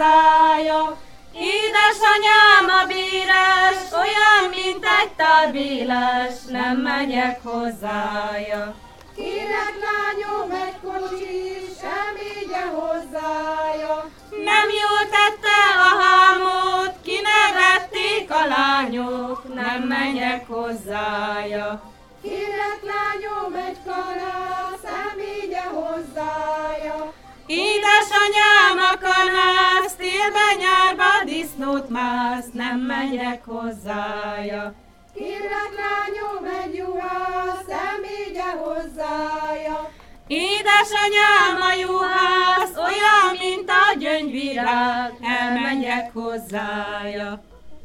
hozzája. Édesanyám a bírás, olyan, mint egy tálbélás, nem megyek hozzája. Kinek lányom egy kocsi, sem vigye hozzája. Nem jól tette a hámot, kinevették a lányok, nem megyek hozzája. Kinek lányom egy karász, sem vigye hozzája. Én mász, nem megyek hozzája. Kinek lányom egy juhász, sem ígye hozzája. Édesanyám a juhász, olyan, mint a gyöngyvirág, elmegyek hozzája.